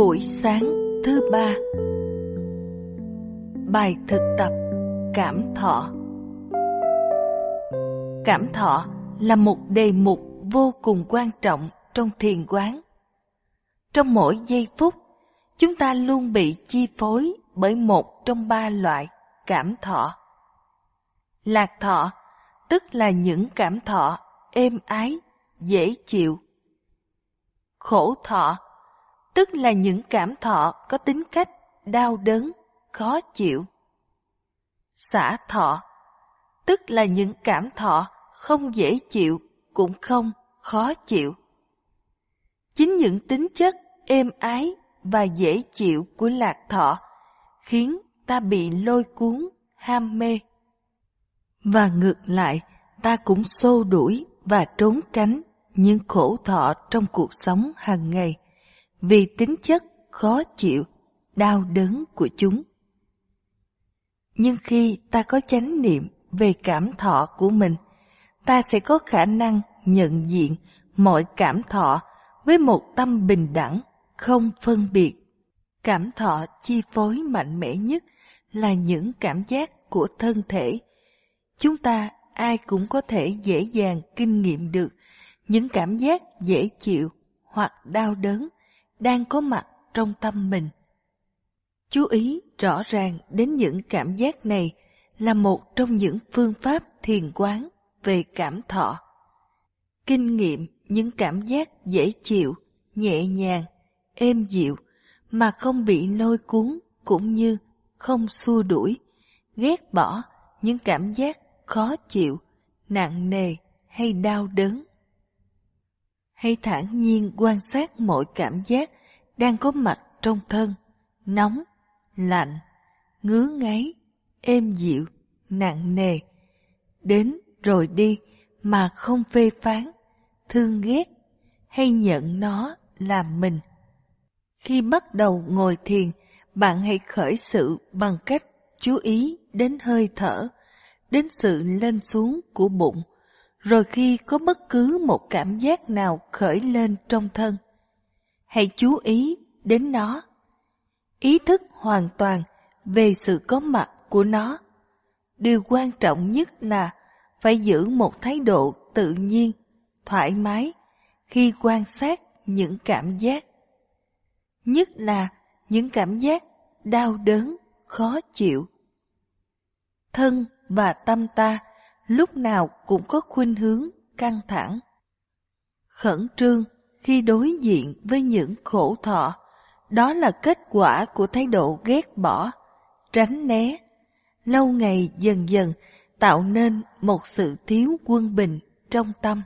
Buổi sáng thứ ba Bài thực tập Cảm thọ Cảm thọ là một đề mục vô cùng quan trọng trong thiền quán. Trong mỗi giây phút, chúng ta luôn bị chi phối bởi một trong ba loại cảm thọ. Lạc thọ, tức là những cảm thọ êm ái, dễ chịu. Khổ thọ, tức là những cảm thọ có tính cách đau đớn, khó chịu. Xả thọ, tức là những cảm thọ không dễ chịu cũng không khó chịu. Chính những tính chất êm ái và dễ chịu của lạc thọ khiến ta bị lôi cuốn, ham mê. Và ngược lại, ta cũng xô đuổi và trốn tránh những khổ thọ trong cuộc sống hàng ngày vì tính chất khó chịu, đau đớn của chúng. Nhưng khi ta có chánh niệm về cảm thọ của mình, ta sẽ có khả năng nhận diện mọi cảm thọ với một tâm bình đẳng, không phân biệt. Cảm thọ chi phối mạnh mẽ nhất là những cảm giác của thân thể. Chúng ta ai cũng có thể dễ dàng kinh nghiệm được những cảm giác dễ chịu hoặc đau đớn đang có mặt trong tâm mình. Chú ý rõ ràng đến những cảm giác này là một trong những phương pháp thiền quán về cảm thọ. Kinh nghiệm những cảm giác dễ chịu, nhẹ nhàng, êm dịu mà không bị lôi cuốn cũng như không xua đuổi, ghét bỏ những cảm giác khó chịu, nặng nề hay đau đớn. Hãy thản nhiên quan sát mọi cảm giác đang có mặt trong thân, nóng, lạnh, ngứa ngáy, êm dịu, nặng nề, đến rồi đi mà không phê phán, thương ghét hay nhận nó làm mình. Khi bắt đầu ngồi thiền, bạn hãy khởi sự bằng cách chú ý đến hơi thở, đến sự lên xuống của bụng, rồi khi có bất cứ một cảm giác nào khởi lên trong thân, hãy chú ý đến nó. Ý thức hoàn toàn về sự có mặt của nó. Điều quan trọng nhất là phải giữ một thái độ tự nhiên, thoải mái khi quan sát những cảm giác. Nhất là những cảm giác đau đớn, khó chịu. Thân và tâm ta lúc nào cũng có khuynh hướng căng thẳng. Khẩn trương khi đối diện với những khổ thọ, đó là kết quả của thái độ ghét bỏ, tránh né, lâu ngày dần dần tạo nên một sự thiếu quân bình trong tâm.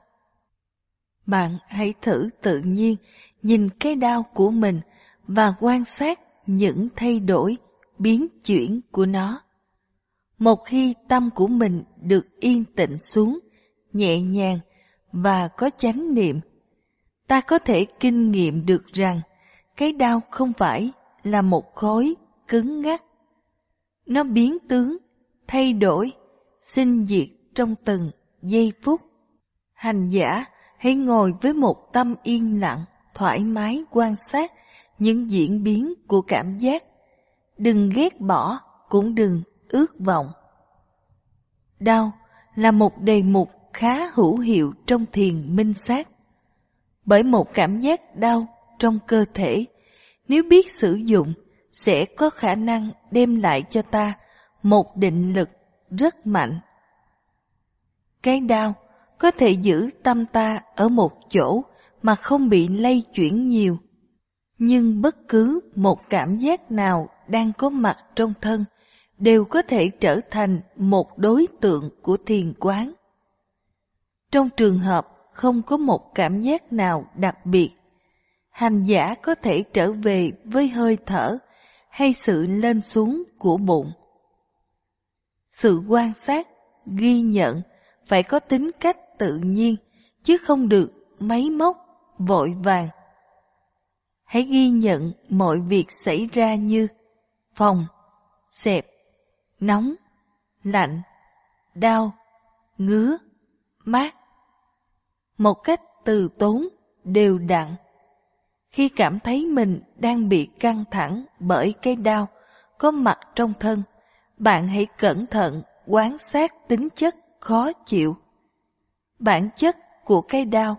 Bạn hãy thử tự nhiên nhìn cái đau của mình và quan sát những thay đổi, biến chuyển của nó. Một khi tâm của mình được yên tĩnh xuống, nhẹ nhàng và có chánh niệm, ta có thể kinh nghiệm được rằng cái đau không phải là một khối cứng ngắc. Nó biến tướng, thay đổi, sinh diệt trong từng giây phút. Hành giả hãy ngồi với một tâm yên lặng, thoải mái quan sát những diễn biến của cảm giác. Đừng ghét bỏ, cũng đừng ước vọng. Đau là một đề mục khá hữu hiệu trong thiền minh sát. Bởi một cảm giác đau trong cơ thể, nếu biết sử dụng, sẽ có khả năng đem lại cho ta một định lực rất mạnh. Cái đau có thể giữ tâm ta ở một chỗ mà không bị lây chuyển nhiều. Nhưng bất cứ một cảm giác nào đang có mặt trong thân đều có thể trở thành một đối tượng của thiền quán. Trong trường hợp không có một cảm giác nào đặc biệt, hành giả có thể trở về với hơi thở hay sự lên xuống của bụng. Sự quan sát, ghi nhận phải có tính cách tự nhiên, chứ không được máy móc, vội vàng. Hãy ghi nhận mọi việc xảy ra như phòng, xẹp, nóng, lạnh, đau, ngứa, mát. Một cách từ tốn, đều đặn. Khi cảm thấy mình đang bị căng thẳng bởi cái đau có mặt trong thân, bạn hãy cẩn thận quan sát tính chất khó chịu. Bản chất của cái đau,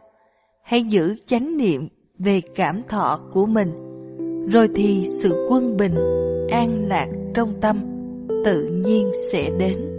hãy giữ chánh niệm về cảm thọ của mình, rồi thì sự quân bình, an lạc trong tâm tự nhiên sẽ đến.